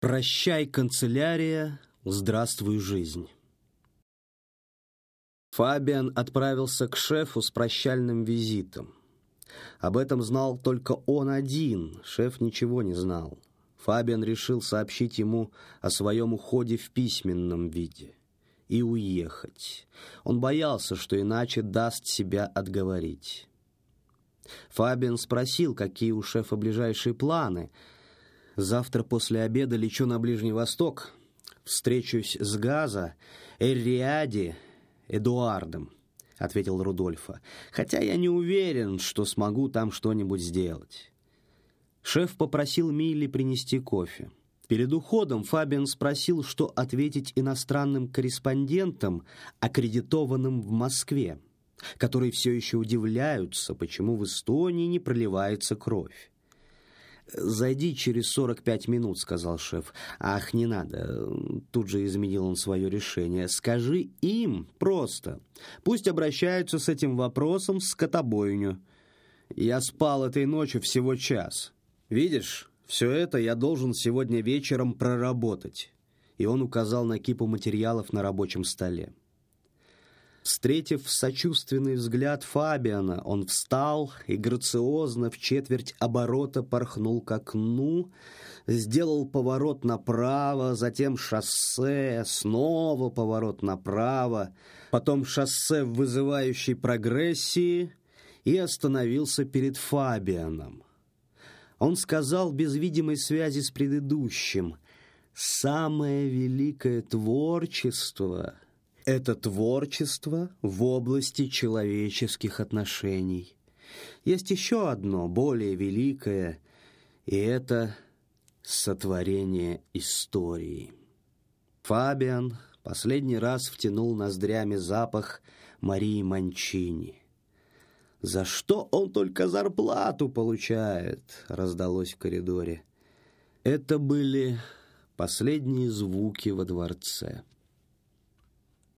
Прощай, канцелярия, здравствуй, жизнь. Фабиан отправился к шефу с прощальным визитом. Об этом знал только он один, шеф ничего не знал. Фабиан решил сообщить ему о своем уходе в письменном виде и уехать. Он боялся, что иначе даст себя отговорить. Фабиан спросил, какие у шефа ближайшие планы – Завтра после обеда лечу на Ближний Восток, встречусь с Газа, Эрриади, Эдуардом, ответил Рудольфа. Хотя я не уверен, что смогу там что-нибудь сделать. Шеф попросил Милли принести кофе. Перед уходом Фабиан спросил, что ответить иностранным корреспондентам, аккредитованным в Москве, которые все еще удивляются, почему в Эстонии не проливается кровь. «Зайди через сорок пять минут», — сказал шеф. «Ах, не надо». Тут же изменил он свое решение. «Скажи им просто. Пусть обращаются с этим вопросом в скотобойню. Я спал этой ночью всего час. Видишь, все это я должен сегодня вечером проработать». И он указал на кипу материалов на рабочем столе. Встретив сочувственный взгляд Фабиана, он встал и грациозно в четверть оборота порхнул к окну, сделал поворот направо, затем шоссе, снова поворот направо, потом шоссе в вызывающей прогрессии и остановился перед Фабианом. Он сказал без видимой связи с предыдущим «Самое великое творчество — это творчество в области человеческих отношений. Есть еще одно, более великое, и это сотворение истории. Фабиан последний раз втянул ноздрями запах Марии Манчини. «За что он только зарплату получает?» — раздалось в коридоре. Это были последние звуки во дворце.